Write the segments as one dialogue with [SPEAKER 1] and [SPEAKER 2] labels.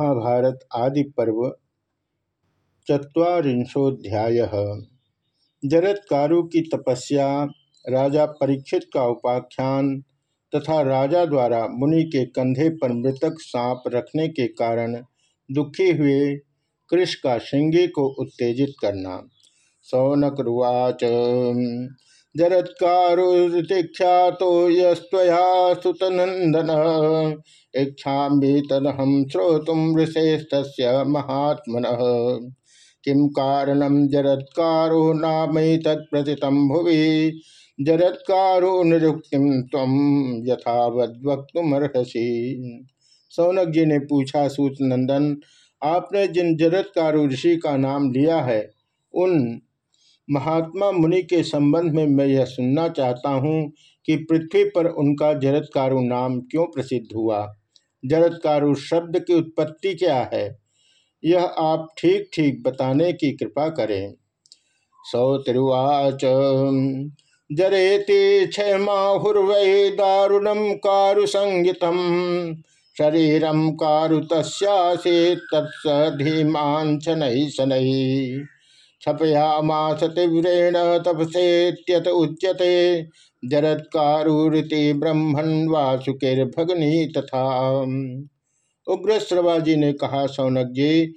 [SPEAKER 1] महाभारत आदि पर्व चुरीशोध्याय जरत्कारु की तपस्या, राजा परीक्षित का उपाख्यान तथा राजा द्वारा मुनि के कंधे पर मृतक सांप रखने के कारण दुखी हुए कृष का श्रृंगी को उत्तेजित करना। सौनक रुवाच। जरत्कारुतिख्यातो यस्तया सुतनंदन इच्छा तदहम श्रोतुम ऋषेस्त महात्मन। किम कारणम जरत्कारो नाम तत्प्रति भुवि? जरत्कारो निरुक्ति तम यथावद्वक्तुमर्हसी। सौनक जी ने पूछा, सूत नंदन, आपने जिन जरत्कारु ऋषि का नाम लिया है, उन महात्मा मुनि के संबंध में मैं यह सुनना चाहता हूँ कि पृथ्वी पर उनका जरत्कारु नाम क्यों प्रसिद्ध हुआ? जरत्कारु शब्द की उत्पत्ति क्या है? यह आप ठीक ठीक बताने की कृपा करें। सौ सौतिरुवाच जरेति क्षमाहुर्वै दारुणमकारु संगीतम। शरीरमकारु तस्यासे तत्सधीमान शनै शनै। छपयामास तीव्रेण तपसेत्यत उच्यते। जरत्कारुति ब्रह्मण वासुकिर्भगनी तथा। उग्र श्रवाजी ने कहा, सौनक जी,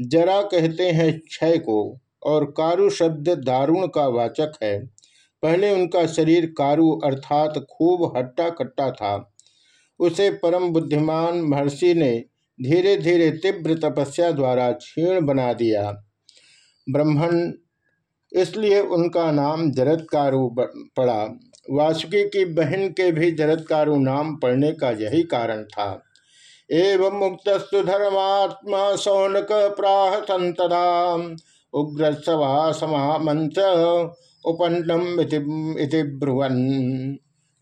[SPEAKER 1] जरा कहते हैं क्षय को, और कारु शब्द दारुण का वाचक है। पहले उनका शरीर कारु अर्थात खूब हट्टा कट्टा था। उसे परम बुद्धिमान महर्षि ने धीरे धीरे तीव्र तपस्या द्वारा क्षीण बना दिया। ब्रह्मण। इसलिए उनका नाम जरत्कारु पड़ा। वासुकी की बहन के भी जरत्कारु नाम पड़ने का यही कारण था। एवं मुक्तस्तु धर्मात्मा सौनक प्राह संतदा। उग्र सवा समामंत्र उपन्नम ब्रुवन।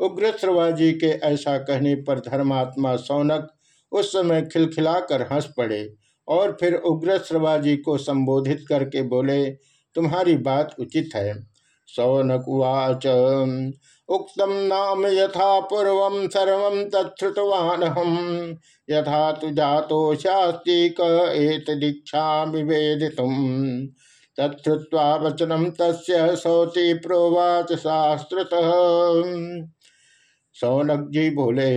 [SPEAKER 1] उग्र श्रवाजी के ऐसा कहने पर धर्मात्मा सौनक उस समय खिलखिलाकर हंस पड़े। और फिर उग्र श्रवाजी को संबोधित करके बोले, तुम्हारी बात उचित है। सौनकुवाच उक्तम नाम यथा पूर्व सर्व तत्वान हम यथा तु क दीक्षा विवेदित। तत्वा वचनम तस्य सौति प्रोवाच शास्त्र सौनक जी बोले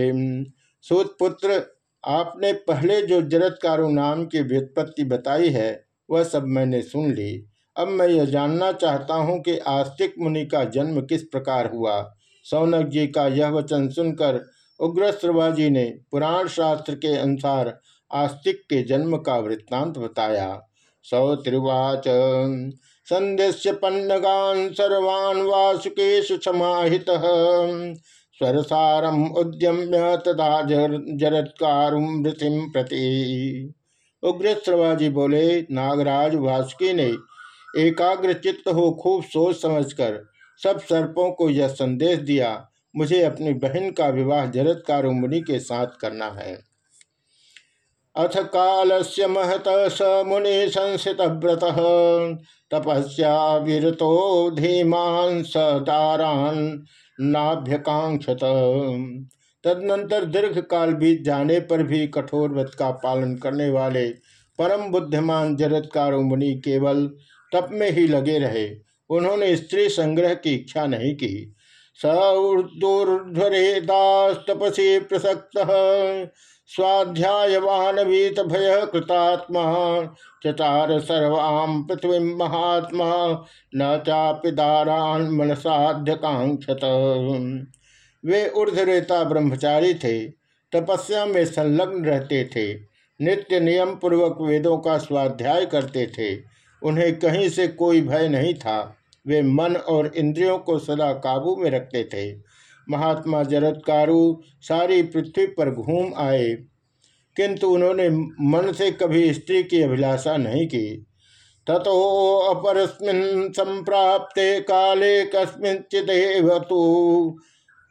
[SPEAKER 1] सूतपुत्र आपने पहले जो जरत्कारु नाम की व्युत्पत्ति बताई है, वह सब मैंने सुन ली। अब मैं यह जानना चाहता हूँ कि आस्तिक मुनि का जन्म किस प्रकार हुआ। सौनक जी का यह वचन सुनकर उग्र जी ने पुराण शास्त्र के अनुसार आस्तिक के जन्म का वृत्तांत बताया। सौ त्रिवाच। संदेश पन्नगान सर्वान वासुकेश समाहित। स्वरसारम उद्यम्य तथा जरत्कारुम प्रति। उग्र श्रवाजी बोले, नागराज वासुकी ने एकाग्र चित्त हो खूब सोच समझकर सब सर्पों को यह संदेश दिया, मुझे अपनी बहन का विवाह जरत्कार मुनि के साथ करना है। अथ काल से महत स मुनि संसित व्रत तपस्या विरतो धीमान स दारान नाभ्यकांक्षत तदनंतर दीर्घ काल बीत जाने पर भी कठोर व्रत का पालन करने वाले परम बुद्धिमान जरत्कारो मुनि केवल तप में ही लगे रहे। उन्होंने स्त्री संग्रह की इच्छा नहीं की। सऊर्ध्वरे दास तपसी प्रसक्त स्वाध्यायवान वीत भय कृतात्मा चचार सर्वाम पृथ्वी महात्मा, न चापिदारान मनसाध्यकांक्षत वे ऊर्धरेता ब्रह्मचारी थे, तपस्या में संलग्न रहते थे, नित्य नियम पूर्वक वेदों का स्वाध्याय करते थे। उन्हें कहीं से कोई भय नहीं था, वे मन और इंद्रियों को सदा काबू में रखते थे। महात्मा जरत्कारु सारी पृथ्वी पर घूम आए। किंतु उन्होंने मन से कभी स्त्री की अभिलाषा नहीं की। ततो अपरस्मिन संप्राप्ते काले कस्मिंचिदेव तो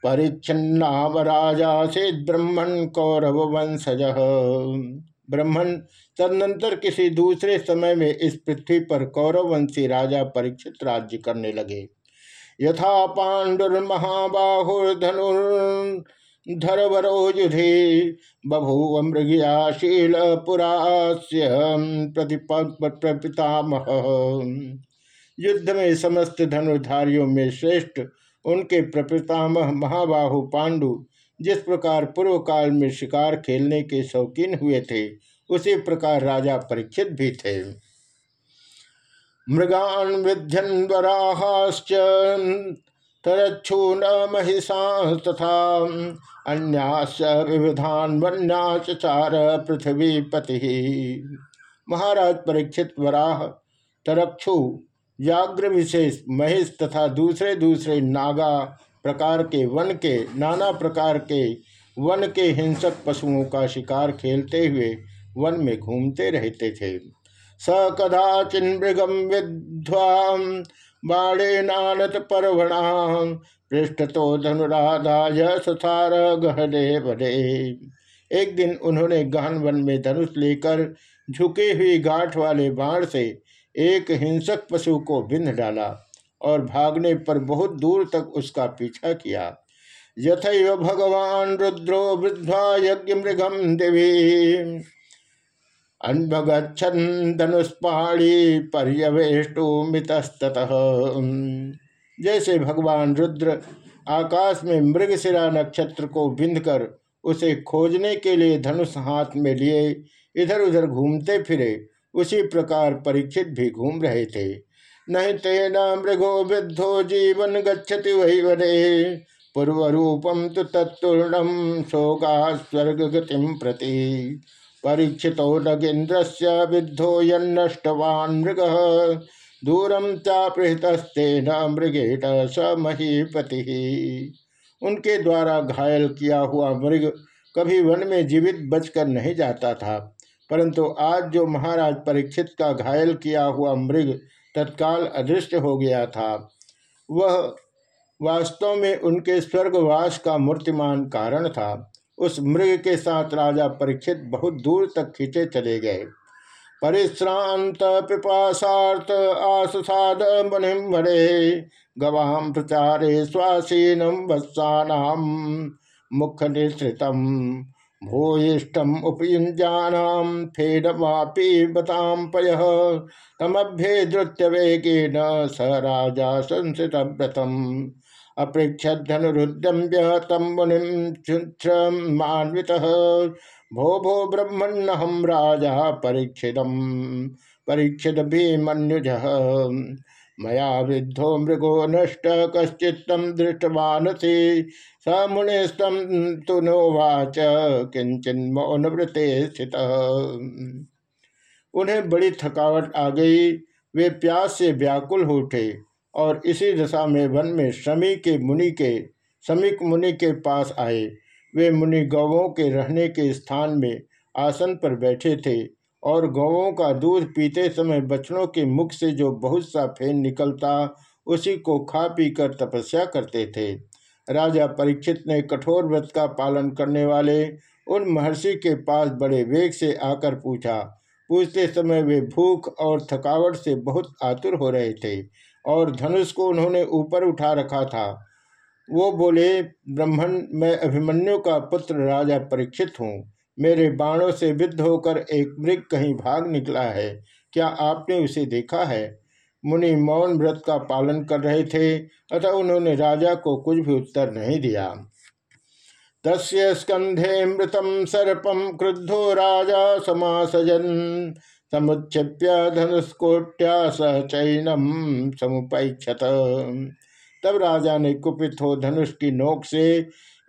[SPEAKER 1] परिच्छिन्नाम राजा से ब्रह्मण कौरव वंशज ब्रह्मण तदनंतर किसी दूसरे समय में इस पृथ्वी पर कौरववंशी राजा परीक्षित राज्य करने लगे। यथा पांडुर्महाबाहुर्धनुर धरवरो युधे बभूव मृगयाशील पुरास्य प्रतिपितामह युद्ध में समस्त धनुर्धारियों में श्रेष्ठ उनके प्रपितामह महाबाहु पांडु, जिस प्रकार पूर्व काल में शिकार खेलने के शौकीन हुए थे, उसी प्रकार राजा परीक्षित भी थे। मृगान विध्यन वराहाश्च तरच्छून महिषा तथा अन्यास विविधान वन्याचार पृथ्वी पति महाराज परीक्षित वराह, तरक्षु व्याघ्र विशेष महिष तथा दूसरे दूसरे नागा प्रकार के वन के, नाना प्रकार के वन के हिंसक पशुओं का शिकार खेलते हुए वन में घूमते रहते थे। स कदाचिन मृगम विध्वा बाणे नानत पर्वणा पृष्ठ तो ससार गहने बने। एक दिन उन्होंने गहन वन में धनुष लेकर झुके हुई गांठ वाले बाण से एक हिंसक पशु को बिंध डाला और भागने पर बहुत दूर तक उसका पीछा किया। यथैव भगवान रुद्रो वृद्धा यज्ञ मृगम देवी अन्वगछन धनुष्पाणी पर्यवेष्टु मितस्तः जैसे भगवान रुद्र आकाश में मृगशिरा नक्षत्र को बिंदकर उसे खोजने के लिए धनुष हाथ में लिए इधर उधर घूमते फिरे, उसी प्रकार परीक्षित भी घूम रहे थे। नहीं तेना मृगो विद्धो जीवन गच्छति वही वने पूर्व रूपम तो तत्तूर्णम शोका स्वर्ग गतिम प्रति। परीक्षित नगेन्द्र से विद्धो यष्टवान मृग। दूरम चापृतस्तेन मृगेट स महीपति। उनके द्वारा घायल किया हुआ मृग कभी वन में जीवित बचकर नहीं जाता था। परंतु आज जो महाराज परीक्षित का घायल किया हुआ मृग तत्काल अदृश्य हो गया था, वह वास्तव में उनके स्वर्गवास का मूर्तिमान कारण था। उस मृग के साथ राजा परीक्षित बहुत दूर तक खींचे चले गए। परिश्रांत पिपाशार्थ आसाद मुनिम भरे गवाम प्रचारे स्वासीनम वत्सानाम मुख निश्रितम भूयिष्टम उपयुंजानाम फेडमापी बताम पय, तमभ्ये धृत्य वेगेन स राजा संसित व्रतम अपृक्षधनुरुद्यम्य तम मुनिमान्वित भो भो ब्रह्मण्यहम राजा परीक्षित परीक्षित भीमन्युज मया विद्धो मृगो नष्ट कश्चित्तम दृष्टवान से मुनिस्तम तु नोवाच किंचन मौनव्रते स्थित। उन्हें बड़ी थकावट आ गई, वे प्यास से व्याकुल उठे। और इसी दशा में वन में शमी के मुनि के समीक मुनि के पास आए। वे मुनि गौवों के रहने के स्थान में आसन पर बैठे थे और गौवों का दूध पीते समय बछड़ों के मुख से जो बहुत सा फेन निकलता, उसी को खा पी कर तपस्या करते थे। राजा परीक्षित ने कठोर व्रत का पालन करने वाले उन महर्षि के पास बड़े वेग से आकर पूछा। पूछते समय वे भूख और थकावट से बहुत आतुर हो रहे थे। और धनुष को उन्होंने ऊपर उठा रखा था। वो बोले, ब्राह्मण, मैं अभिमन्यु का पुत्र राजा परीक्षित हूँ। मेरे बाणों से विद्ध होकर एक मृग कहीं भाग निकला है। क्या आपने उसे देखा है? मुनि मौन व्रत का पालन कर रहे थे, अतः उन्होंने राजा को कुछ भी उत्तर नहीं दिया। तस्य स्कंधे मृतम सर्पम क्रुद्धो राजा समासजन। समुच्छिप्य धनुष्कोट्या सह चैनम समुपैक्षत तब राजा ने कुपित हो धनुष की नोक से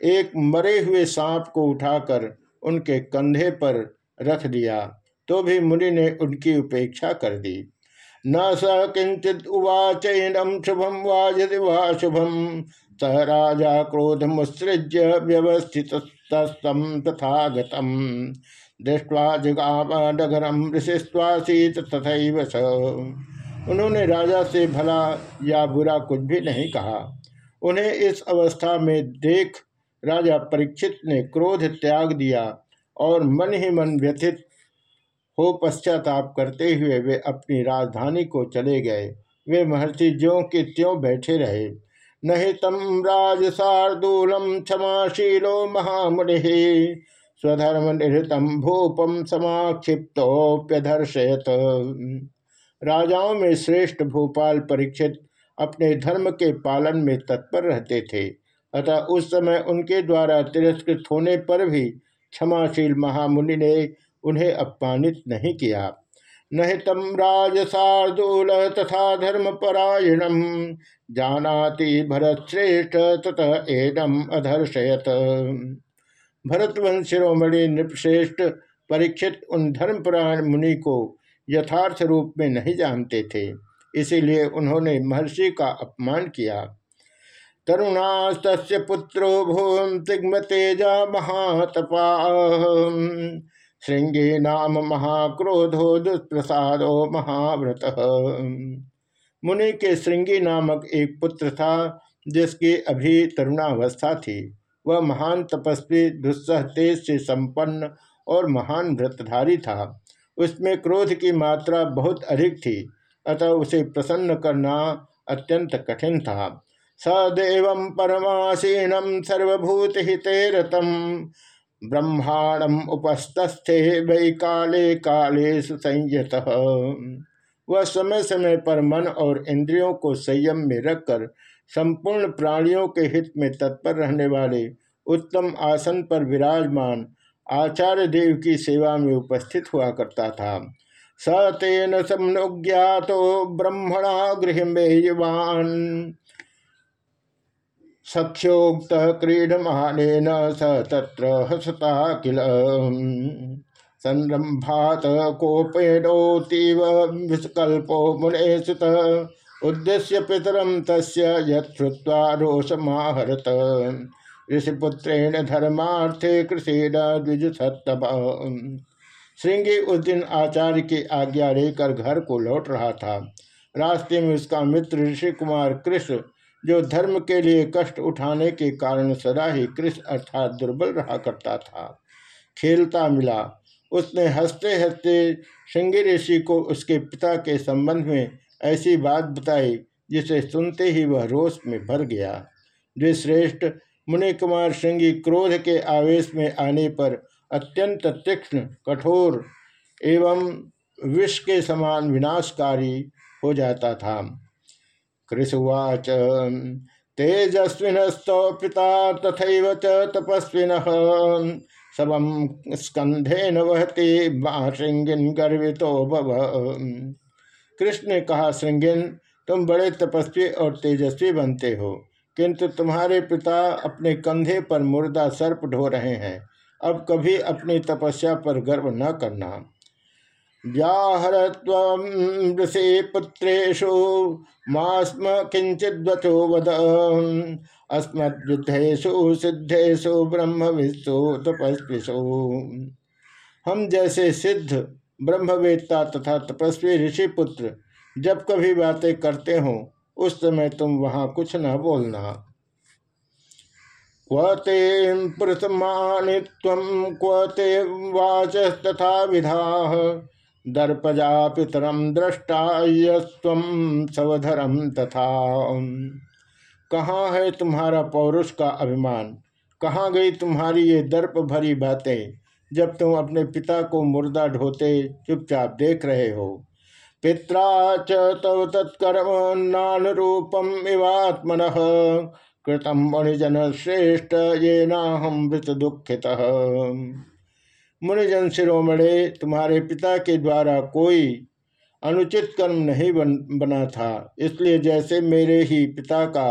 [SPEAKER 1] एक मरे हुए सांप को उठाकर उनके कंधे पर रख दिया तो भी मुनि ने उनकी उपेक्षा कर दी। न स किंचित उवाचैनम शुभम वा वा शुभम सह राजा क्रोध मुसृज्य व्यवस्थित तथा गतम दृष्टवा जगाम ऋषिस्वासीत तथा स। उन्होंने राजा से भला या बुरा कुछ भी नहीं कहा। उन्हें इस अवस्था में देख राजा परीक्षित ने क्रोध त्याग दिया और मन ही मन व्यथित हो पश्चाताप करते हुए वे अपनी राजधानी को चले गए। वे महर्षि ज्यों के त्यों बैठे रहे। नहीं तम राजसार्दूलम क्षमाशीलो महामुनि। स्वधर्म निहृतम भूपम समाक्षिप्तोप्यधर्शयत राजाओं में श्रेष्ठ भूपाल परीक्षित अपने धर्म के पालन में तत्पर रहते थे। अतः उस समय उनके द्वारा तिरस्कृत होने पर भी क्षमाशील महामुनि ने उन्हें अपमानित नहीं किया। नहीं तम तथा धर्म परायणम जानाति भरत श्रेष्ठ तथा एडम अधर्षयत। भरतवंश शिरोमणि नृपश्रेष्ठ परीक्षित उन धर्मपुराण मुनि को यथार्थ रूप में नहीं जानते थे। इसीलिए उन्होंने महर्षि का अपमान किया। तरुणास्त पुत्रो भूम तिग्म तेजा महातपा श्रृंगे नाम महाक्रोधो दुष्प्रसादो महाव्रत मुनि के श्रृंगी नामक एक पुत्र था, जिसकी अभी तरुणावस्था थी। वह महान तपस्वी, दुस्सह तेज से संपन्न और महान व्रतधारी था। उसमें क्रोध की मात्रा बहुत अधिक थी, अतः उसे प्रसन्न करना अत्यंत कठिन था। सदेव परमासीनम सर्वभूत हिते रतम ब्रह्मांडम उपस्थस्थे वै काले काले सुसंयत वह समय समय पर मन और इंद्रियों को संयम में रखकर संपूर्ण प्राणियों के हित में तत्पर रहने वाले उत्तम आसन पर विराजमान आचार्य देव की सेवा में उपस्थित हुआ करता था। स तेन समनुज्ञातो ब्रह्मणा गृह मेयवान सख्योक्त क्रीडमान स त्र हसता किल। संरंभात कोपेणोतीव विकल्पो मुने सुत उद्देश्य पितरम तस्य यत्वा रोषमाहरत। ऋषिपुत्रेण धर्मार्थे कृषेण द्विज सत्तभ श्रृंगी उस दिन आचार्य की आज्ञा लेकर घर को लौट रहा था। रास्ते में उसका मित्र ऋषि कुमार कृष्ण जो धर्म के लिए कष्ट उठाने के कारण सदा ही कृष्ण अर्थात दुर्बल रहा करता था, खेलता मिला। उसने हँसते हँसते श्रृंगी ऋषि को उसके पिता के संबंध में ऐसी बात बताई, जिसे सुनते ही वह रोष में भर गया। द्विश्रेष्ठ मुनि कुमार श्रृंगी क्रोध के आवेश में आने पर अत्यंत तीक्ष्ण, कठोर एवं विष के समान विनाशकारी हो जाता था। कृषुवाच पिता तथा च तपस्विन सबम स्कंधे न वहते श्रृंगिन गर्वितो भव। कृष्ण ने कहा श्रृंगिन तुम बड़े तपस्वी और तेजस्वी बनते हो, किंतु तुम्हारे पिता अपने कंधे पर मुर्दा सर्प ढो रहे हैं, अब कभी अपनी तपस्या पर गर्व न करना। व्याहरत्वृषे पुत्रेशु मास्म किंचित वद। अस्मद्युद्धेशु सिद्धेशु ब्रह्म विश्व तपस्विशु हम जैसे सिद्ध ब्रह्मवेत्ता तथा तपस्वी ऋषि पुत्र जब कभी बातें करते हो, उस समय तुम वहाँ कुछ न बोलना। क्वते पुरुषमानि क्वते वाच तथा विधा दर्पजा पितरम दृष्टा यम सवधरम तथा। कहाँ है तुम्हारा पौरुष का अभिमान? कहाँ गई तुम्हारी ये दर्प भरी बातें? जब तुम अपने पिता को मुर्दा ढोते चुपचाप देख रहे हो। पिता च तव तत्कर्म नान रूपम इवात्मन। कृतम मणिजन श्रेष्ठ ये नाहम मृत दुखित। मुनिजन शिरोमणे तुम्हारे पिता के द्वारा कोई अनुचित कर्म नहीं बन, बना था। इसलिए जैसे मेरे ही पिता का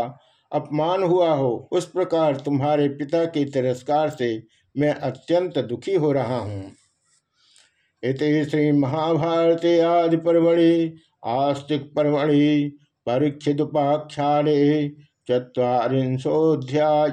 [SPEAKER 1] अपमान हुआ हो उस प्रकार तुम्हारे पिता के तिरस्कार से मैं अत्यंत दुखी हो रहा हूँ। इति श्री महाभारती आदि परवणि आस्तिक परवणि परीक्षित उपाख्या चुरीशोध्याय